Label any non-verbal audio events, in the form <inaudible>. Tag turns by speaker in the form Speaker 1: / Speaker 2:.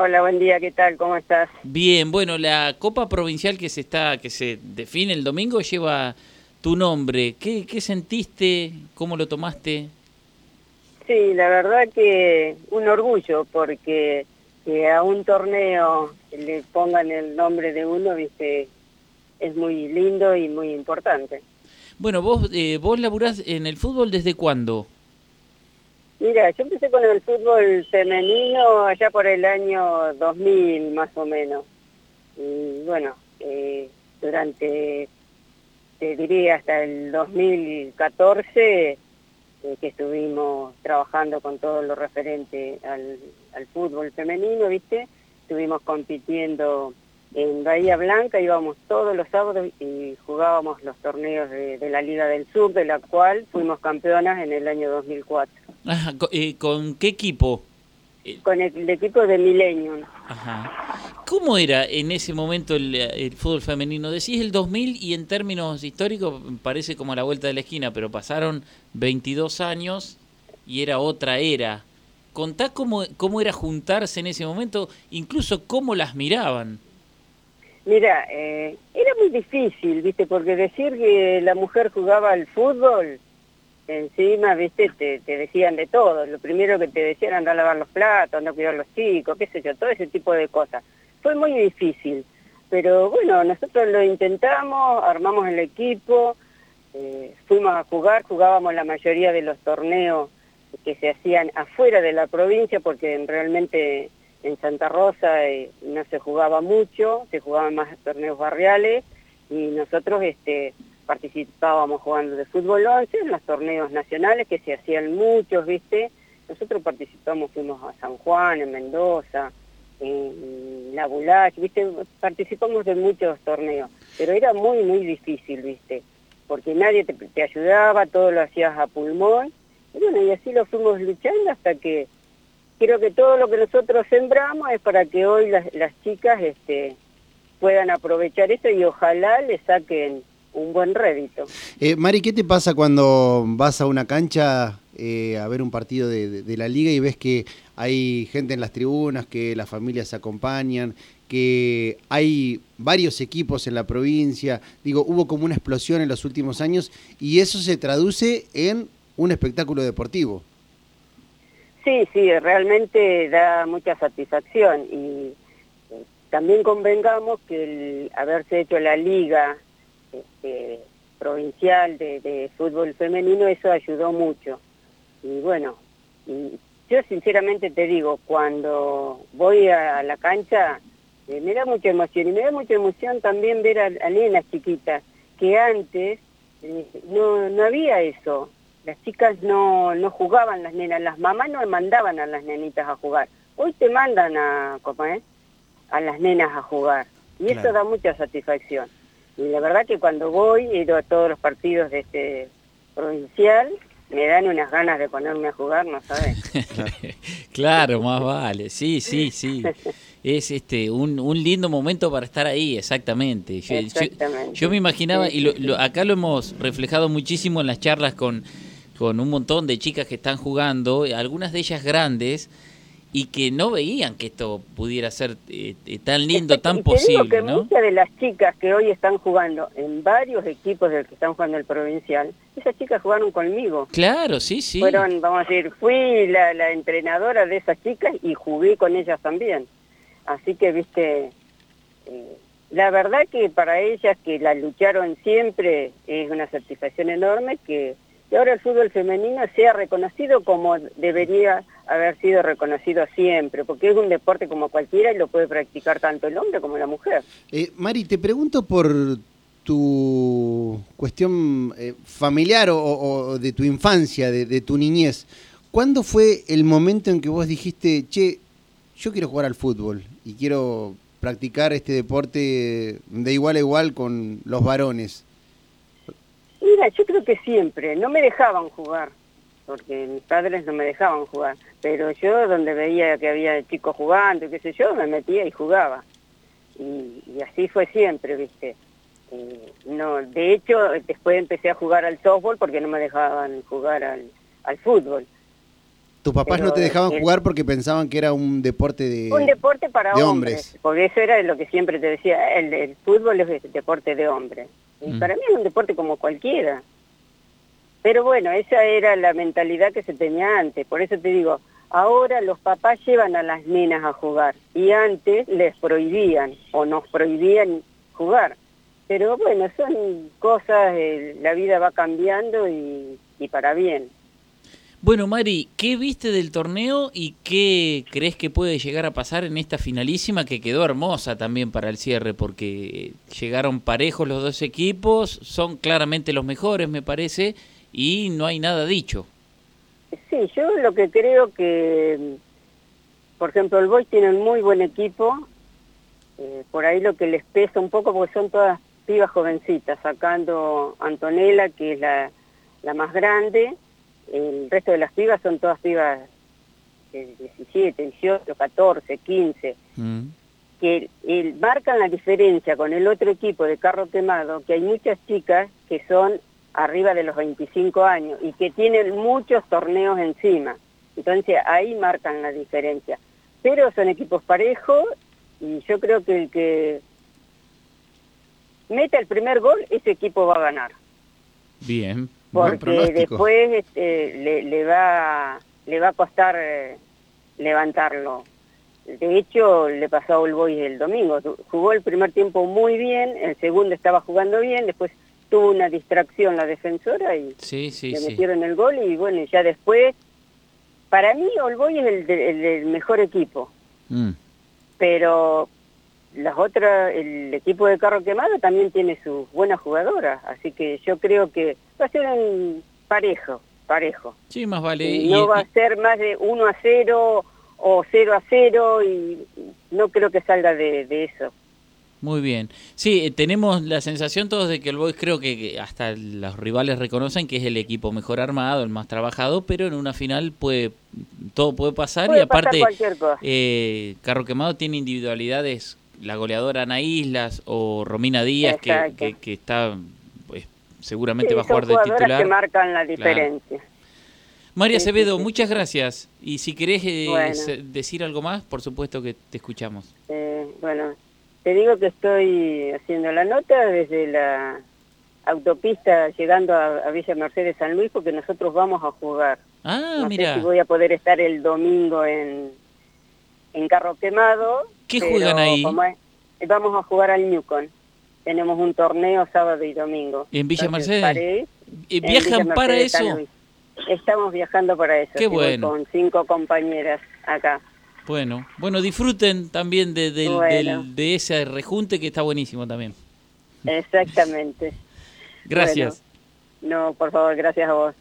Speaker 1: Hola, buen día, ¿qué tal? ¿Cómo estás?
Speaker 2: Bien, bueno, la Copa Provincial que se está, que se define el domingo lleva tu nombre. ¿Qué, qué sentiste? ¿Cómo lo tomaste?
Speaker 1: Sí, la verdad que un orgullo, porque que a un torneo le pongan el nombre de uno, viste, es muy lindo y muy importante.
Speaker 2: Bueno, vos, eh, vos laburás en el fútbol desde cuándo?
Speaker 1: Mira, yo empecé con el fútbol femenino allá por el año 2000 más o menos. Y bueno, eh, durante, te diría hasta el 2014, eh, que estuvimos trabajando con todo lo referente al, fútbol femenino, ¿viste? Estuvimos compitiendo en Bahía Blanca, íbamos todos los sábados y jugábamos los torneos de la Liga del Sur, de la cual fuimos campeonas en el año 2004.
Speaker 2: Ajá, eh, ¿Con qué equipo? Eh,
Speaker 1: Con el, el equipo de Millennium.
Speaker 2: Ajá. ¿Cómo era en ese momento el, el fútbol femenino? Decís el 2000 y en términos históricos parece como a la vuelta de la esquina, pero pasaron 22 años y era otra era. Contá cómo, cómo era juntarse en ese momento, incluso cómo las miraban.
Speaker 1: Mira, eh, era muy difícil, ¿viste? Porque decir que la mujer jugaba al fútbol, encima, ¿viste? Te, te decían de todo. Lo primero que te decían andar a lavar los platos, andar a cuidar los chicos, qué sé yo, todo ese tipo de cosas. Fue muy difícil. Pero bueno, nosotros lo intentamos, armamos el equipo, eh, fuimos a jugar, jugábamos la mayoría de los torneos que se hacían afuera de la provincia, porque realmente en Santa Rosa eh, no se jugaba mucho, se jugaban más torneos barriales y nosotros este, participábamos jugando de fútbol 11 en los torneos nacionales que se hacían muchos, ¿viste? Nosotros participamos, fuimos a San Juan, en Mendoza, en La Bulac, ¿viste? Participamos de muchos torneos, pero era muy, muy difícil, ¿viste? Porque nadie te, te ayudaba, todo lo hacías a pulmón, y bueno, y así lo fuimos luchando hasta que creo que todo lo que nosotros sembramos es para que hoy las, las chicas este, puedan aprovechar esto y ojalá le saquen un buen rédito.
Speaker 3: Eh, Mari, ¿qué te pasa cuando vas a una cancha eh, a ver un partido de, de- de la liga y ves que hay gente en las tribunas, que las familias se acompañan, que hay varios equipos en la provincia? Digo, hubo como una explosión en los últimos años y eso se traduce en un espectáculo deportivo.
Speaker 1: Sí, sí, realmente da mucha satisfacción y eh, también convengamos que el haberse hecho la liga este, provincial de, de fútbol femenino, eso ayudó mucho. Y bueno, y yo sinceramente te digo, cuando voy a la cancha, eh, me da mucha emoción y me da mucha emoción también ver a, a nenas chiquitas, que antes eh, no, no había eso. Las chicas no, no jugaban las nenas, las mamás no mandaban a las nenitas a jugar. Hoy te mandan a, ¿cómo es? a las nenas a jugar. Y eso da mucha satisfacción. Y la verdad que cuando voy, he ido a todos los partidos de este provincial, me dan unas ganas de ponerme a jugar, ¿no sabes? <laughs>
Speaker 2: claro, más vale. Sí, sí, sí. <laughs> Es este un, un lindo momento para estar ahí, exactamente. Yo, yo-
Speaker 1: Exactamente.
Speaker 2: yo me imaginaba, y lo- lo- acá lo hemos reflejado muchísimo en las charlas con, con un montón de chicas que están jugando, algunas de ellas grandes, y que no veían que esto pudiera ser eh, tan lindo, tan
Speaker 1: Y te digo
Speaker 2: posible,
Speaker 1: que
Speaker 2: ¿no?
Speaker 1: muchas de las chicas que hoy están jugando en varios equipos del que están jugando el provincial, esas chicas jugaron conmigo.
Speaker 2: Claro, sí, sí.
Speaker 1: Fueron, vamos a decir, fui la, la entrenadora de esas chicas y jugué con ellas también. Así que, viste, eh, la verdad que para ellas que la lucharon siempre es una satisfacción enorme que, que ahora el fútbol femenino sea reconocido como debería haber sido reconocido siempre, porque es un deporte como cualquiera y lo puede practicar tanto el hombre como la mujer.
Speaker 3: Eh, Mari, te pregunto por tu cuestión eh, familiar o, o de tu infancia, de, de tu niñez. ¿Cuándo fue el momento en que vos dijiste, che, yo quiero jugar al fútbol y quiero practicar este deporte de igual a igual con los varones?
Speaker 1: Mira, yo creo que siempre, no me dejaban jugar, porque mis padres no me dejaban jugar, pero yo donde veía que había chicos jugando qué sé yo, me metía y jugaba. Y, y así fue siempre, ¿viste? Eh, no, de hecho, después empecé a jugar al softball porque no me dejaban jugar al, al fútbol.
Speaker 3: tus papás no te dejaban jugar porque pensaban que era un deporte de,
Speaker 1: Un deporte para
Speaker 3: de
Speaker 1: hombres,
Speaker 3: hombres.
Speaker 1: porque eso era lo que siempre te decía, el, el fútbol es el deporte de hombres. Y
Speaker 2: Mm.
Speaker 1: para mí es un deporte como cualquiera. Pero bueno, esa era la mentalidad que se tenía antes, por eso te digo, ahora los papás llevan a las nenas a jugar y antes les prohibían o nos prohibían jugar. Pero bueno, son cosas, eh, la vida va cambiando y, y para bien.
Speaker 2: Bueno, Mari, ¿qué viste del torneo y qué crees que puede llegar a pasar en esta finalísima que quedó hermosa también para el cierre? Porque llegaron parejos los dos equipos, son claramente los mejores, me parece, y no hay nada dicho.
Speaker 1: Sí, yo lo que creo que, por ejemplo, el Boys tiene un muy buen equipo, eh, por ahí lo que les pesa un poco, porque son todas pibas jovencitas, sacando Antonella, que es la, la más grande, el resto de las pibas son todas pibas de 17, 18, 14, 15,
Speaker 2: Mm.
Speaker 1: que el- marcan la diferencia con el otro equipo de carro quemado, que hay muchas chicas que son arriba de los 25 años y que tienen muchos torneos encima. Entonces ahí marcan la diferencia. Pero son equipos parejos y yo creo que el que meta el primer gol, ese equipo va a ganar.
Speaker 2: Bien.
Speaker 1: Porque después este, le, le va, le va a costar eh, levantarlo. De hecho, le pasó a All Boys el domingo. Jugó el primer tiempo muy bien, el segundo estaba jugando bien, después tuvo una distracción la defensora y
Speaker 2: Sí, sí,
Speaker 1: le
Speaker 2: sí.
Speaker 1: metieron el gol y bueno, ya después, para mí All Boys es el, de- el del mejor equipo,
Speaker 2: Mm.
Speaker 1: pero las otras, el equipo de carro quemado también tiene sus buenas jugadoras, así que yo creo que va a ser un parejo, parejo.
Speaker 2: Sí, más vale.
Speaker 1: Y
Speaker 2: Y-
Speaker 1: no va a ser más de 1 a 0 o 0 a 0 y no creo que salga de, de eso.
Speaker 2: Muy bien. Sí, eh, tenemos la sensación todos de que el Boys creo que hasta los rivales reconocen que es el equipo mejor armado, el más trabajado, pero en una final puede todo puede pasar
Speaker 1: Puede
Speaker 2: y aparte
Speaker 1: pasar
Speaker 2: eh, Carro Quemado tiene individualidades, la goleadora Ana Islas o Romina Díaz que, que, que está pues, seguramente
Speaker 1: Sí,
Speaker 2: va a jugar de titular.
Speaker 1: que marcan la diferencia.
Speaker 2: María
Speaker 1: sí,
Speaker 2: Acevedo,
Speaker 1: sí.
Speaker 2: muchas gracias. Y si querés eh,
Speaker 1: Bueno.
Speaker 2: decir algo más, por supuesto que te escuchamos.
Speaker 1: Eh, bueno, te digo que estoy haciendo la nota desde la autopista llegando a, a Villa Mercedes San Luis porque nosotros vamos a jugar.
Speaker 2: Ah,
Speaker 1: no
Speaker 2: mira.
Speaker 1: sé si voy a poder estar el domingo en, en Carro Quemado.
Speaker 2: ¿Qué juegan ahí?
Speaker 1: es- vamos a jugar al Newcon. Tenemos un torneo sábado y domingo.
Speaker 2: ¿En Villa
Speaker 1: Entonces,
Speaker 2: Mercedes?
Speaker 1: en
Speaker 2: ¿Viajan
Speaker 1: Villa
Speaker 2: para
Speaker 1: Mercedes
Speaker 2: eso?
Speaker 1: Estamos viajando para eso.
Speaker 2: Qué bueno.
Speaker 1: Con cinco compañeras acá.
Speaker 2: Bueno, bueno, disfruten también de,
Speaker 1: Bueno.
Speaker 2: del- de ese rejunte que está buenísimo también.
Speaker 1: Exactamente. <laughs>
Speaker 2: Gracias.
Speaker 1: No, por favor, gracias a vos.